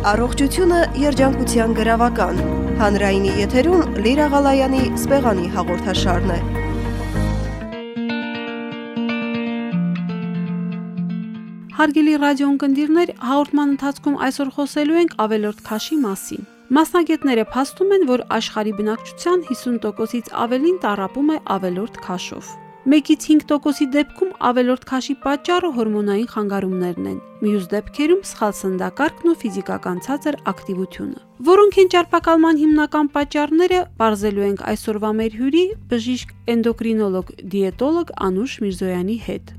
Առողջությունը երջանկության գրավական։ Հանրայինի եթերում Լիրա Ղալայանի սպեղանի հաղորդաշարն է։ Հարգելի ռադիոընկերներ, հաղորդման ընթացքում այսօր խոսելու ենք ավելորդ քաշի մասին։ Մասնագետները փաստում են, որ աշխարհի բնակչության 50%-ից ավելին տառապում է ավելորդ քաշով։ 1-ից 5%-ի դեպքում ավելորդ քաշի պատճառը հորմոնային խանգարումներն են։ Մյուս դեպքերում սխալ սննդակարգն ու ֆիզիկական ցածր ակտիվությունը։ Որոնք են ճարպակալման հիմնական պատճառները, բարձելու ենք այսօրվա մեր հյուրի բժիշկ էնդոկրինոլոգ դիետոլոգ Անուշ Միրզոյանի հետ։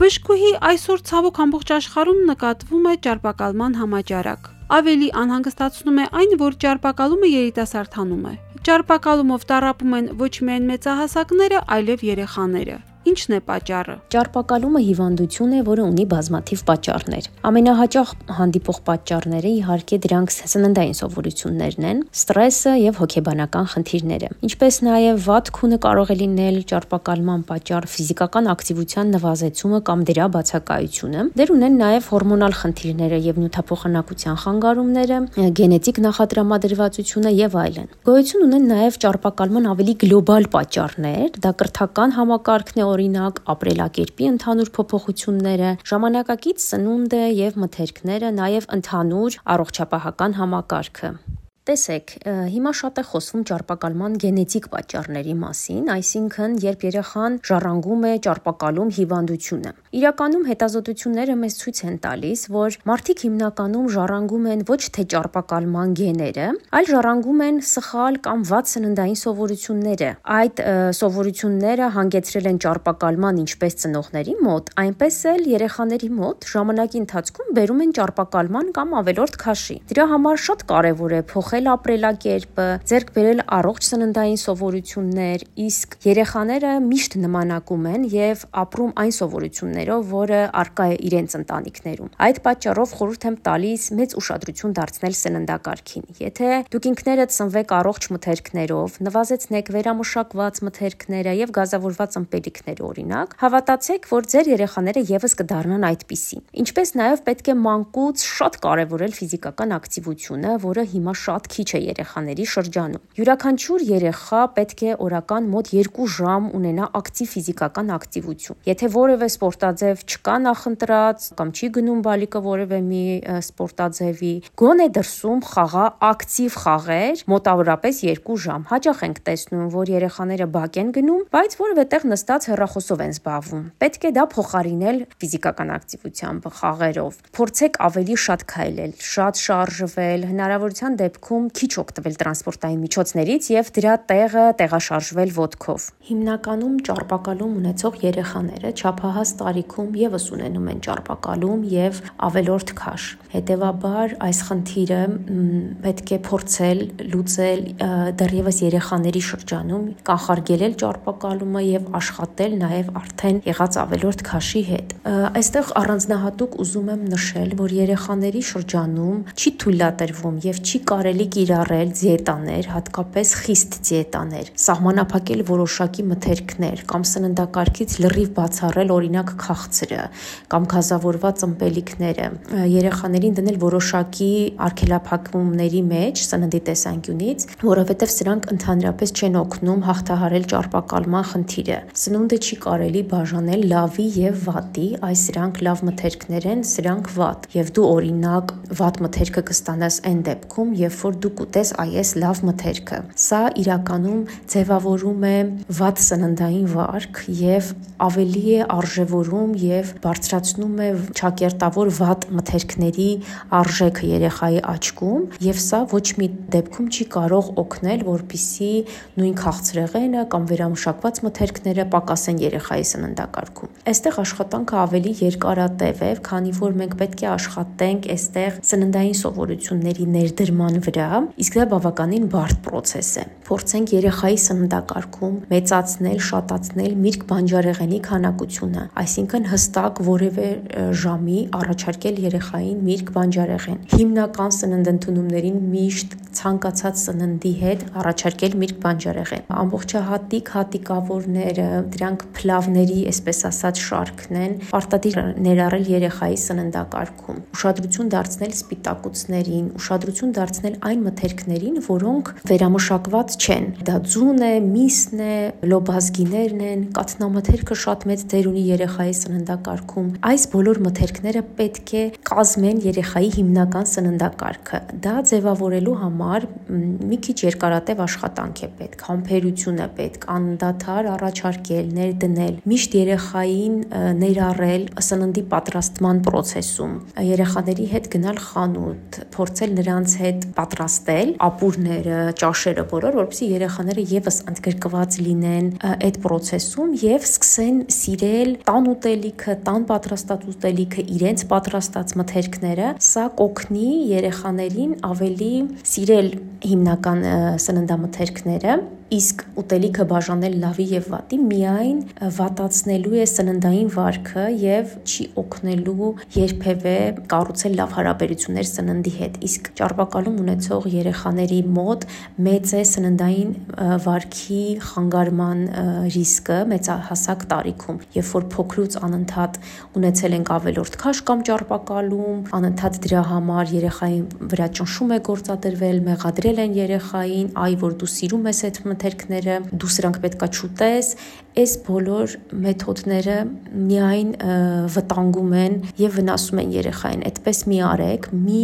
Բժշկուհի այսօր ցավոք ամբողջ աշխարհում նկատվում է ճարպակալման համաճարակ։ Ավելի անհանգստացնում է այն, որ ճարպակալումը երիտասարդանում է։ Ճարպակալումով տարապում են ոչ միայն մեծահասակները, այլև երեխաները։ Ինչն է պատճառը։ Ճարպակալումը հիվանդություն է, որը ունի բազմաթիվ պատճառներ։ Ամենահաճախ հանդիպող պատճառները իհարկե դրանք սննդային սովորություններն են, ստրեսը եւ հոգեբանական խնդիրները։ Ինչպես նաեւ վատ քունը կարող է լինել ճարպակալման պատճառ ֆիզիկական ակտիվության նվազեցումը կամ դրա բացակայությունը։ Դեր ունեն նաեւ հորմոնալ խնդիրները եւ նյութափոխանակության խանգարումները, գենետիկ նախատրամադրվածությունը եւ այլն։ Գոյություն ունեն նաեւ ճարպակալման ավելի գլոբալ պատճառներ, դա կրթական համակարգն է օրինակ ապրելակերպի ընդհանուր փոփոխությունները, ժամանակակից սնունդը եւ մթերքները, նաեւ ընդհանուր առողջապահական համակարգը։ Տեսեք, հիմա շատ է խոսվում ճարպակալման գենետիկ պատճառների մասին, այսինքն երբ երեխան ժառանգում է ճարպակալում հիվանդությունը։ Իրականում հետազոտությունները մեզ ցույց են տալիս, որ մարդիկ հիմնականում ժառանգում են ոչ թե ճարպակալման գեները, այլ ժառանգում են սխալ կամ վատ սննդային սովորությունները։ Այդ սովորությունները հանգեցրել են ճարպակալման ինչպես ծնողների մոտ, այնպես էլ երեխաների մոտ ժամանակի ընթացքում բերում են ճարպակալման կամ ավելորդ քաշի։ Դրա համար շատ կարևոր է փոխել փոխել ապրելակերպը, ձեռք բերել առողջ սննդային սովորություններ, իսկ երեխաները միշտ նմանակում են եւ ապրում այն սովորություններով, որը արկա է իրենց ընտանիքներում։ Այդ պատճառով խորհուրդ եմ տալիս մեծ ուշադրություն դարձնել սննդակարգին։ Եթե դուք ինքներդ սնվեք առողջ մթերքներով, նվազեցնեք վերամշակված մթերքները եւ գազավորված ըմպելիքները օրինակ, հավատացեք, որ ձեր երեխաները եւս կդառնան այդպիսին։ Ինչպես նաեւ պետք է մանկուց շատ կարևորել ֆիզիկական ակտիվությունը, որը հիմա շատ քիչ է երեխաների շրջանում։ Յուրաքանչյուր երեխա պետք է օրական մոտ 2 ժամ ունենա ակտիվ ֆիզիկական ակտիվություն։ Եթե որևէ սպորտաձև չկա նախընտրած կամ չի գնում բալիկը որևէ մի սպորտաձևի, գոնե դրսում խաղա ակտիվ խաղեր մոտավորապես 2 ժամ։ Հաճախ ենք տեսնում, որ երեխաները բակ են գնում, բայց որևէ տեղ նստած հեռախոսով են զբաղվում։ Պետք է դա փոխարինել ֆիզիկական ակտիվությամբ, խաղերով։ Փորձեք ավելի շատ քայլել, շատ շարժվել, հնարավորության դեպքում դեպքում քիչ օգտվել տրանսպորտային միջոցներից եւ դրա տեղը տեղաշարժվել ոդկով։ Հիմնականում ճարպակալում ունեցող երեխաները չափահաս տարիքում եւս ունենում են ճարպակալում եւ ավելորդ քաշ։ Հետևաբար այս խնդիրը պետք է փորձել լուծել դեռևս երեխաների շրջանում, կանխարգելել ճարպակալումը եւ աշխատել նաեւ արդեն եղած ավելորդ քաշի հետ։ Այստեղ առանձնահատուկ ուզում եմ նշել, որ երեխաների շրջանում չի թույլատրվում եւ չի կարելի կիրառել դիետաներ, հատկապես խիստ դիետաներ, սահմանափակել որոշակի մթերքներ կամ սննդակարգից լրիվ բացառել օրինակ քաղցրը կամ գազավորված ըմպելիքները, երեխաներին դնել որոշակի արգելափակումների մեջ սննդի տեսանկյունից, որովհետև սրանք ընդհանրապես չեն օգնում հաղթահարել ճարպակալման խնդիրը։ Սնունդը չի կարելի բաժանել լավի եւ վատի, այս սրանք լավ մթերքներ են, սրանք վատ։ Եվ դու օրինակ վատ մթերքը կստանաս այն դեպքում, երբ որ դու կուտես այս լավ մթերքը։ Սա իրականում ձևավորում է վատ սննդային վարք եւ ավելի է արժևորում եւ բարձրացնում է ճակերտավոր վատ մթերքների արժեքը երեխայի աչքում եւ սա ոչ մի դեպքում չի կարող օգնել, որpիսի նույն քաղցրեղենը կամ վերամշակված մթերքները պակասեն երեխայի սննդակարգում։ Այստեղ աշխատանքը ավելի երկարատև է, քանի որ մենք պետք է աշխատենք այստեղ սննդային սովորությունների ներդրման վրա, իսկ դա բավականին բարդ process է։ Փորձենք երեխայի սննդակարգում մեծացնել, շատացնել միրգ բանջարեղենի քանակությունը, այսինքն հստակ որևէ ժամի առաջարկել երեխային միրգ բանջարեղեն։ Հիմնական սննդընդունումներին միշտ ցանկացած սննդի հետ առաջարկել միրգ բանջարեղեն։ Ամբողջահատիկ հատիկավորները, դրանք փլավների, այսպես ասած, շարքն են, պարտադիր ներառել երեխայի սննդակարգում։ Ուշադրություն դարձնել սպիտակուցներին, ուշադրություն դարձնել այն մթերքներին, որոնք վերամշակված չեն։ Դա ձուն է, միսն է, լոբազգիներն են, կաթնամթերքը շատ մեծ դեր ունի երեխայի սննդակարգում։ Այս բոլոր մթերքները պետք է կազմեն երեխայի հիմնական սննդակարգը։ Դա ձևավորելու համար մի քիչ երկարատև աշխատանք է պետք, համբերություն է պետք, անդադար առաջարկել, ներդնել, միշտ երեխային ներառել սննդի պատրաստման process-ում։ Երեխաների հետ գնալ խանութ, փորձել նրանց հետ պատրաստել ապուրները, ճաշերը բոլոր, որովհետեւ երեխաները եւս ընդգրկված լինեն այդ process-ում եւ սկսեն սիրել տան ուտելիքը, տան պատրաստած ուտելիքը, իրենց պատրաստած մթերքները։ Սա կօգնի երեխաներին ավելի սիրել հիմնական սննդամթերքները իսկ ուտելիքը բաժանել լավի եւ վատի միայն վատացնելու է սննդային վարքը եւ չի օգնելու երբևէ կառուցել լավ հարաբերություններ սննդի հետ իսկ ճարպակալում ունեցող երեխաների մոտ մեծ է սննդային վարքի խանգարման ռիսկը մեծահասակ տարիքում երբ որ փոքրուց անընդհատ ունեցել ենք ավելորդ քաշ կամ ճարպակալում անընդհատ դրա համար երեխայի վրա ճնշում է գործադրվել մեղադրել են երեխային այ որ դու սիրում ես այդ մթերքները, դու սրանք պետքա չուտես, այս բոլոր մեթոդները միայն վտանգում են եւ վնասում են երեխային։ Այդպես մի արեք, մի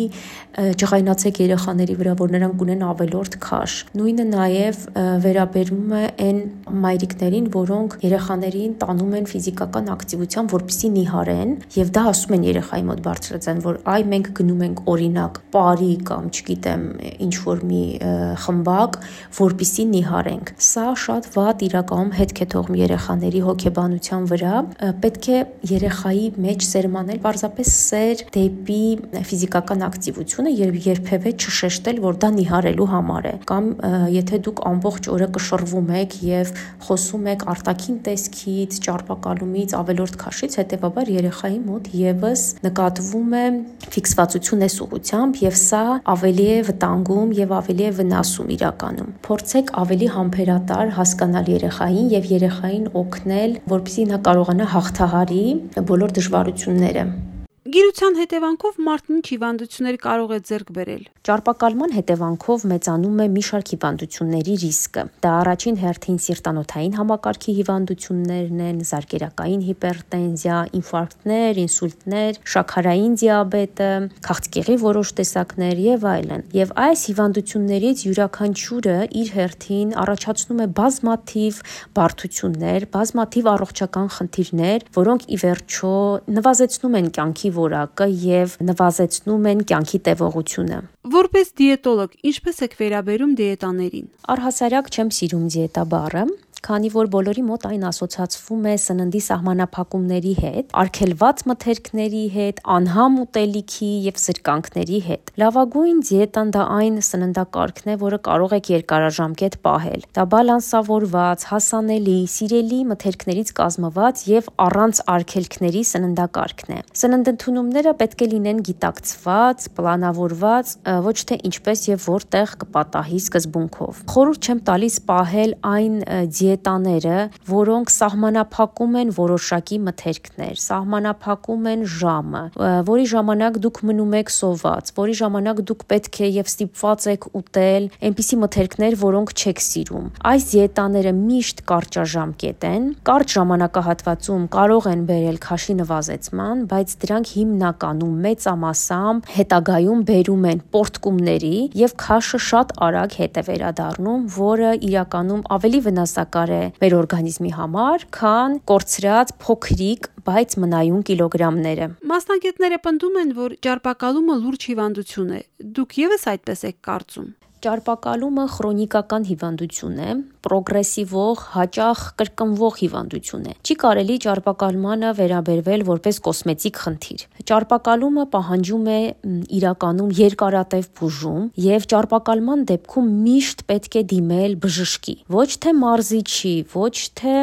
ջղայնացեք երեխաների վրա, որ նրանք ունեն ավելորդ քաշ։ Նույնը նաեւ վերաբերում է այն մայրիկներին, որոնք երեխաներին տանում են ֆիզիկական ակտիվության, որպիսի նիհարեն, եւ դա ասում են երեխայի մոտ բարձրացան, որ այ մենք գնում ենք օրինակ բարի կամ չգիտեմ ինչ որ մի խմբակ, որպիսի նիհար ենք։ Սա շատ վատ իրականում հետք է թողում երեխաների հոգեբանության վրա։ Պետք է երեխայի մեջ սերմանել պարզապես սեր դեպի ֆիզիկական ակտիվությունը եւ երբևէ չշեշտել, որ դա նիհարելու համար է։ Կամ եթե դուք ամբողջ օրը կշռվում եք եւ խոսում եք արտաքին տեսքից, ճարպակալումից, ավելորդ քաշից, հետեւաբար երեխայի մոտ եւս նկատվում է ֆիքսվածություն այս ուղությամբ եւ սա ավելի է վտանգում եւ ավելի է վնասում իրականում։ Փորձեք ավելի համբերատար հասկանալ երեխային եւ երեխային օգնել, որպեսզի նա կարողանա հաղթահարի բոլոր դժվարությունները։ Գիրության հետևանքով մարդն ինչ հիվանդություններ կարող է ձեռք բերել։ Ճարպակալման հետևանքով մեծանում է մի շարք հիվանդությունների ռիսկը։ Դա առաջին հերթին սիրտանոթային համակարգի հիվանդություններն են, զարկերակային հիպերտենզիա, ինֆարկտներ, ինսուլտներ, շաքարային դիաբետը, քաղցկեղի որոշ տեսակներ եւ այլն։ Եվ այս հիվանդություններից յուրաքանչյուրը իր հերթին առաջացնում է բազմաթիվ բարդություններ, բազմաթիվ առողջական խնդիրներ, որոնք ի վերջո նվազեցնում են կյանքի որակը եւ նվազեցնում են կյանքի տևողությունը։ Որպես դիետոլոգ, ինչպես եք վերաբերում դիետաներին։ Առհասարակ չեմ սիրում դիետա բառը, քանի որ բոլորի մոտ այն ասոցացվում է սննդի սահմանափակումների հետ, արգելված մթերքների հետ, անհամ ուտելիքի եւ զրկանքների հետ։ Լավագույն դիետան դա այն սննդակարգն է, որը կարող եք երկարաժամկետ պահել։ Դա բալանսավորված, հասանելի, սիրելի մթերքներից կազմված եւ առանց արգելքների սննդակարգն է։ Սննդընդունումները պետք է լինեն գիտակցված, պլանավորված, ոչ թե ինչպես եւ որտեղ կպատահի սկզբունքով։ Խորհուրդ չեմ տալիս պահել այն դիետաները, որոնք սահմանափակում են որոշակի մթերքներ, սահմանափակում են ժամը, որի ժամանակ դուք մնում եք սոված, որի ժամանակ դուք պետք է եւ ստիպված եք ուտել այնպիսի մթերքներ, որոնք չեք սիրում։ Այս դիետաները միշտ կարճաժամկետ են, կարճ ժամանակահատվածում կարող են բերել քաշի նվազեցման, բայց դրանք հիմնականում մեծամասամբ հետագայում բերում են պորտկումների եւ քաշը շատ արագ հետ է վերադառնում, որը իրականում ավելի վնասակար օգտակար է մեր օրգանիզմի համար, քան կորցրած փոքրիկ բայց մնայուն կիլոգրամները։ Մասնագետները պնդում են, որ ճարպակալումը լուրջ հիվանդություն է։ Դուք եւս այդպես եք կարծում։ Ճարպակալումը քրոնիկական հիվանդություն է, պրոգրեսիվող, հաճախ կրկնվող հիվանդություն է։ Չի կարելի ճարպակալմանը վերաբերվել որպես կոսմետիկ խնդիր։ Ճարպակալումը պահանջում է իրականում երկարատև բուժում եւ ճարպակալման դեպքում միշտ պետք է դիմել բժշկի։ Ոչ թե մարզիչի, ոչ թե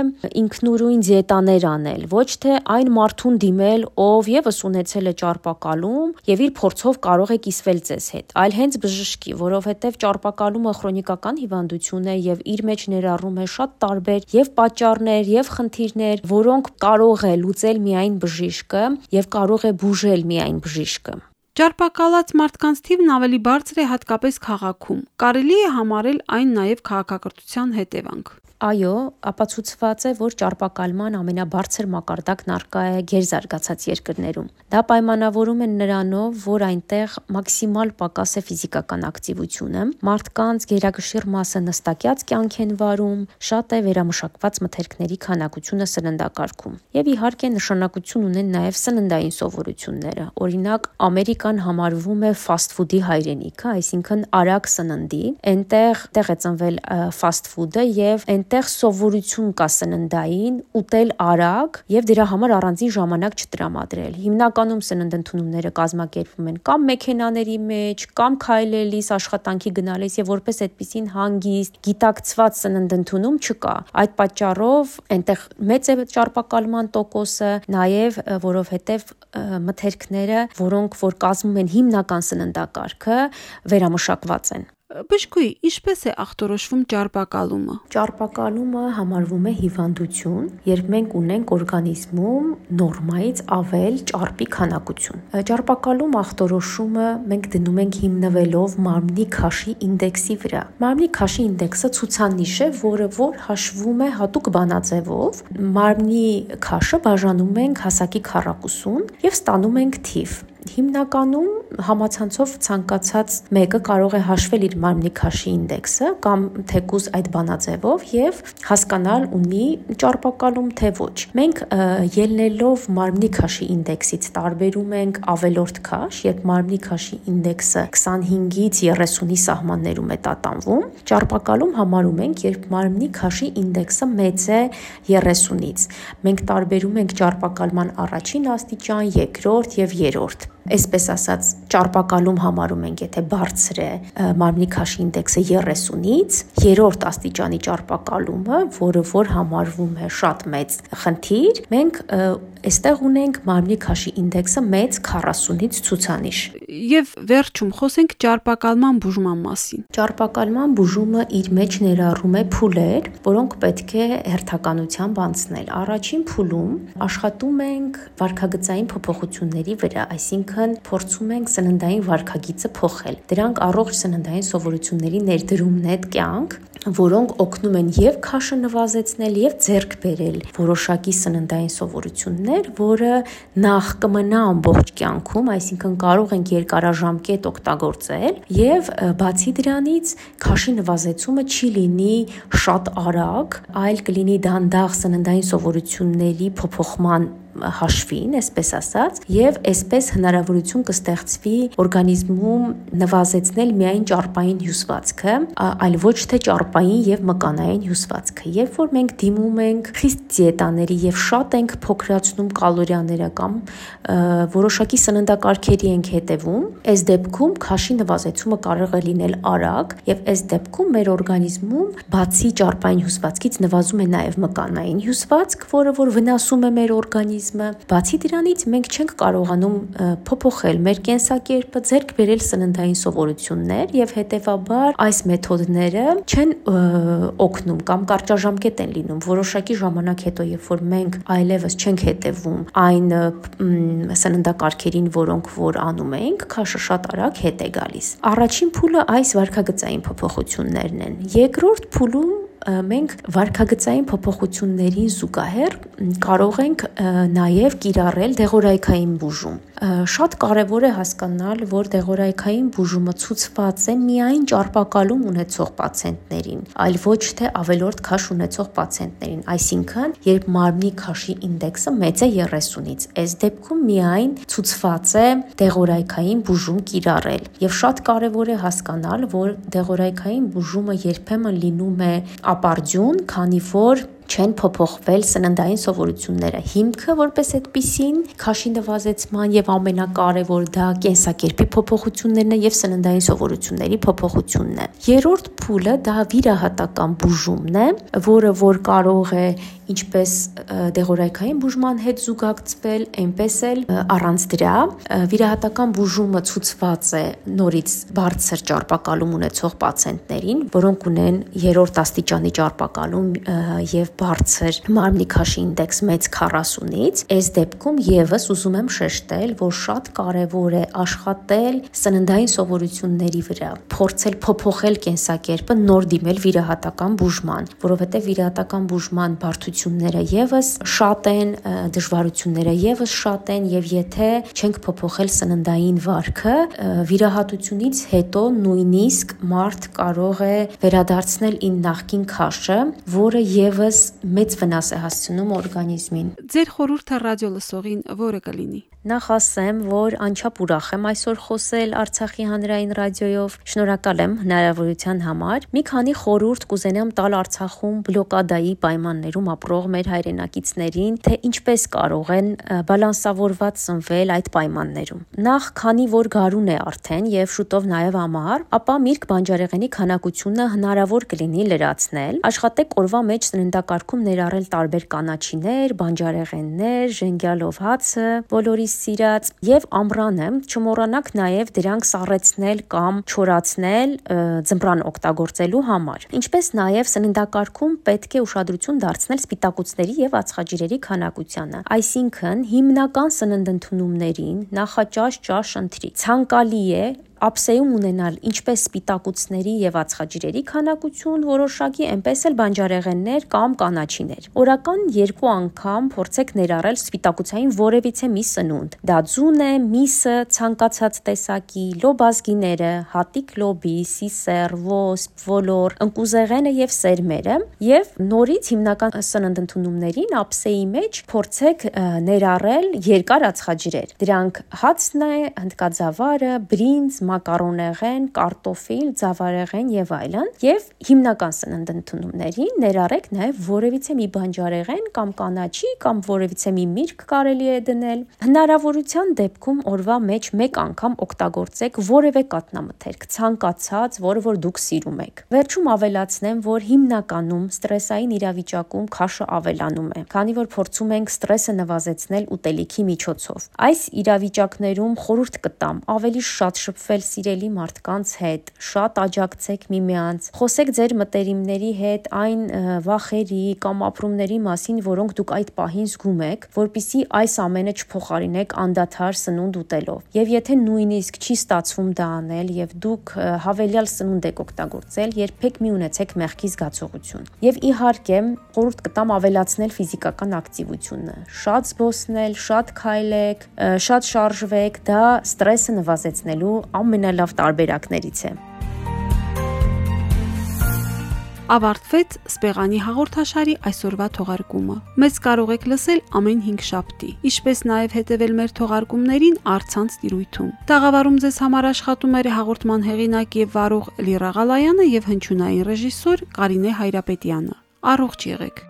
ինքնուրույն դիետաներ անել, ոչ թե այն մարդուն դիմել, ով եւս ունեցել է ճարպակալում եւ իր փորձով կարող է կիսվել ձեզ հետ, այլ հենց բժշկի, որովհետեւ ճարպակալումը քրոնիկական հիվանդություն է եւ իր մեջ ներառում է շատ տարբեր եւ պատճառներ եւ խնդիրներ, որոնք կարող է լուծել միայն բժիշկը եւ կարող է բուժել միայն բժիշկը։ Ճարպակալած մարդկանց թիվն ավելի բարձր է հատկապես քաղաքում։ Կարելի է համարել այն նաև քաղաքակրթության հետևանք։ Այո, ապացուցված է, որ ճարպակալման ամենաբարձր մակարդակն արկա է գերզարգացած երկրներում։ Դա պայմանավորում է նրանով, որ այնտեղ մաքսիմալ պակաս է ֆիզիկական ակտիվությունը, մարդկանց գերակշիռ մասը նստակյաց կյանք են վարում, շատ է վերամշակված մթերքների քանակությունը սննդակարգում։ Եւ իհարկե նշանակություն ունեն նաեւ սննդային սովորությունները։ Օրինակ, Ամերիկան համարվում է ֆաստ ֆուդի հայրենիքը, այսինքն արագ սննդի, այնտեղ տեղ է ծնվել ֆաստ ֆուդը եւ այնտեղ այնտեղ սովորություն կա սննդային ուտել արագ եւ դրա համար առանձին ժամանակ չտրամադրել։ Հիմնականում սննդընդունումները կազմակերպվում են կամ մեքենաների մեջ, կամ քայլելիս, աշխատանքի գնալիս եւ որպես այդպեսին հանգիստ, գիտակցված սննդընդունում չկա։ Այդ պատճառով այնտեղ մեծ է ճարպակալման տոկոսը, նաեւ որովհետեւ մթերքները, որոնք որ կազմում են հիմնական սննդակարգը, վերամշակված են։ Բժշկուի, ինչպես է ախտորոշվում ճարպակալումը։ Ճարպակալումը համարվում է հիվանդություն, երբ մենք ունենք օրգանիզմում նորմայից ավել ճարպի քանակություն։ Ճարպակալում ախտորոշումը մենք դնում ենք հիմնվելով մարմնի քաշի ինդեքսի վրա։ Մարմնի քաշի ինդեքսը ցուցանիշ է, որը որ հաշվում է հատուկ բանաձևով։ Մարմնի քաշը բաժանում ենք հասակի քառակուսուն եւ ստանում ենք թիվ։ Հիմնականում համացանցով ցանկացած մեկը կարող է հաշվել իր մարմնի քաշի ինդեքսը կամ թեկուզ այդ բանաձևով եւ հասկանալ ունի ճարպակալում թե ոչ։ Մենք ելնելով մարմնի քաշի ինդեքսից տարբերում ենք ավելորդ քաշ, երբ մարմնի քաշի ինդեքսը 25-ից 30-ի սահմաններում է տատանվում։ Ճարպակալում համարում ենք, երբ մարմնի քաշի ինդեքսը մեծ է 30-ից։ Մենք տարբերում ենք ճարպակալման առաջին աստիճան, երկրորդ եւ երրորդ այսպես ասած ճարպակալում համարում ենք, եթե բարձր է մարմնի քաշի ինդեքսը 30-ից, երրորդ աստիճանի ճարպակալումը, որը որ համարվում է շատ մեծ խնդիր, մենք այստեղ ունենք մարմնի քաշի ինդեքսը մեծ 40-ից ցուցանիշ։ Եվ վերջում խոսենք ճարպակալման բուժման մասին։ Ճարպակալման բուժումը իր մեջ ներառում է փուլեր, որոնք պետք է հերթականությամբ անցնել։ Առաջին փուլում աշխատում ենք վարքագծային փոփոխությունների վրա, այսինքն փորձում ենք սննդային վարքագիծը փոխել։ Դրանք առողջ սննդային սովորությունների ներդրումն է կյանք, որոնք օգնում են եւ քաշը նվազեցնել եւ ձեռք բերել որոշակի սննդային սովորություններ, որը նախ կմնա ամբողջ կյանքում, այսինքն կարող ենք երկարաժամկետ օգտագործել եւ բացի դրանից քաշի նվազեցումը չի լինի շատ արագ, այլ կլինի դանդաղ սննդային սովորությունների փոփոխման հաշվին, այսպես ասած, եւ այսպես հնարավորություն կստեղծվի օրգանիզմում նվազեցնել միայն ճարպային հյուսվածքը, այլ ոչ թե ճարպային եւ մկանային հյուսվածքը։ Երբ որ մենք դիմում ենք խիստ դիետաների եւ շատ ենք փոքրացնում կալորիաները կամ որոշակի սննդակարգերի ենք հետևում, այս դեպքում քաշի նվազեցումը կարող է լինել արագ եւ այս դեպքում մեր օրգանիզմում բացի ճարպային հյուսվածքից նվազում է նաեւ մկանային հյուսվածք, որը որ վնասում է մեր օրգանիզմը օրգանիզմը։ Բացի դրանից մենք չենք կարողանում փոփոխել մեր կենսակերպը, ձեռք բերել սննդային սովորություններ եւ հետեւաբար այս մեթոդները չեն օգնում կամ կարճաժամկետ են լինում։ Որոշակի ժամանակ հետո, երբ որ մենք այլևս չենք հետևում այն սննդակարգերին, որոնք որ անում ենք, քաշը շատ արագ հետ է գալիս։ Առաջին փուլը այս վարքագծային փոփոխություններն են։ Երկրորդ փուլում մենք վարքագծային փոփոխություններին զուգահեռ կարող ենք նաև կիրառել դեղորայքային բուժում շատ կարևոր է հասկանալ, որ դեղորայքային բուժումը ցուցված է միայն ճարպակալում ունեցող պացիենտներին, այլ ոչ թե ավելորդ քաշ ունեցող պացիենտներին, այսինքն, երբ մարմնի քաշի ինդեքսը մեծ է 30-ից, այս դեպքում միայն ցուցված է դեղորայքային բուժում կիրառել։ Եվ շատ կարևոր է հասկանալ, որ դեղորայքային բուժումը երբեմն լինում է ապարդյուն, քանի որ չեն փոփոխվել սննդային սովորությունները։ Հիմքը որպես այդպեսին քաշի նվազեցման եւ ամենակարևոր դա կենսակերպի փոփոխություններն է եւ սննդային սովորությունների փոփոխությունն է։ Երրորդ փուլը դա վիրահատական բուժումն է, որը որ կարող է ինչպես դեղորայքային բուժման հետ զուգակցվել, այնպես էլ առանց դրա վիրահատական բուժումը ցուցված է նորից բարձր ճարպակալում ունեցող պացիենտներին, որոնք ունեն երրորդ աստիճանի ճարպակալում եւ բարձր մարմնի քաշի ինդեքս մեծ 40-ից, այս դեպքում եւս ուզում եմ շեշտել, որ շատ կարեւոր է աշխատել սննդային սովորությունների վրա, փորձել փոփոխել կենսակերպը, նոր դիմել վիրահատական բուժման, որովհետեւ վիրահատական բուժման բարդությունները եւս շատ են, դժվարությունները եւս շատ են եւ եթե չենք փոփոխել սննդային վարքը, վիրահատությունից հետո նույնիսկ մարդ կարող է վերադարձնել ին նախքին քաշը, որը եւս մեծ վնաս է հասցնում օրգանիզմին։ Ձեր խորհուրդը ռադիո լսողին որը կլինի։ Նախ ասեմ, որ անչափ ուրախ եմ այսօր խոսել Արցախի հանրային ռադիոյով։ Շնորհակալ եմ հնարավորության համար։ Մի քանի խորհուրդ կուզենամ տալ Արցախում բլոկադայի պայմաններում ապրող մեր հայրենակիցներին, թե ինչպես կարող են բալանսավորված սնվել այդ պայմաններում։ Նախ, քանի որ գարուն է արդեն եւ շուտով նաեւ ամառ, ապա միրգ բանջարեղենի քանակությունը հնարավոր կլինի լրացնել։ Աշխատեք օրվա մեջ սննդակարգում ներառել տարբեր կանաչիներ, բանջարեղեններ, ժենգյալով հացը, բոլորի սիրած եւ ամռանը չմոռանաք նաեւ դրանք սառեցնել կամ չորացնել ձմռան օգտագործելու համար։ Ինչպես նաեւ սննդակարգում պետք է ուշադրություն դարձնել սպիտակուցների եւ ածխաջրերի քանակությանը։ Այսինքն հիմնական սննդընդունումներին նախաճաշ ճաշ ընտրի։ Ցանկալի է ափսեում ունենալ ինչպես սպիտակուցների եւ ածխաջրերի քանակություն որոշակի, այնպես էլ բանջարեղեններ կամ կանաչիներ։ Օրական 2 անգամ փորձեք ներառել սպիտակուցային որևիցե մի սնունդ։ Դա ձուն է, միսը, ցանկացած տեսակի, լոբազգիները, հատիկ լոբի, սիսեր, ոսպ, ոլոր, ընկուզեղենը եւ սերմերը եւ նորից հիմնական սննդընդունումներին ափսեի մեջ փորձեք ներառել երկար ածխաջրեր։ Դրանք հացն է, հնդկաձավարը, բրինձ, մակարոնեղեն, կարտոֆիլ, ձավարեղեն եւ այլն, եւ հիմնական սննդընդունումներին ներառեք նաեւ որևիցե մի բանջարեղեն կամ կանաչի կամ որևիցե մի միրգ կարելի է դնել։ Հնարավորության դեպքում օրվա մեջ մեկ անգամ օգտագործեք որևէ կատնամթերք, ցանկացած, որը որ դուք սիրում եք։ Վերջում ավելացնեմ, որ հիմնականում ստրեսային իրավիճակում քաշը ավելանում է, քանի որ փորձում ենք ստրեսը նվազեցնել ուտելիքի միջոցով։ Այս իրավիճակներում խորհուրդ կտամ ավելի շատ շփվել շփվել սիրելի մարդկանց հետ, շատ աջակցեք միմյանց, խոսեք ձեր մտերիմների հետ այն վախերի կամ ապրումների մասին, որոնք դուք այդ պահին զգում եք, որpիսի այս ամենը չփոխարինեք անդադար սնունդ ուտելով։ Եվ եթե նույնիսկ չի ստացվում դա անել եւ դուք հավելյալ սնունդ եք օգտագործել, երբեք մի ունեցեք մեղքի զգացողություն։ Եվ իհարկե, խորհուրդ կտամ ավելացնել ֆիզիկական ակտիվությունը։ Շատ զբոսնել, շատ քայլեք, շատ շարժվեք, դա ստրեսը նվազեցնելու ամենալավ տարբերակներից է։ Ավարտվեց Սպեղանի հաղորդաշարի այսօրվա թողարկումը։ Մեզ կարող եք լսել ամեն 5 շաբթի, ինչպես նաև հետևել մեր թողարկումներին առցանց տիրույթում։ Տաղավարում ձեզ համար աշխատում էր հաղորդման հեղինակ եւ վարող Լիրա Ղալայանը եւ հնչյունային ռեժիսոր Կարինե Հայրապետյանը։ Առողջ եղեք։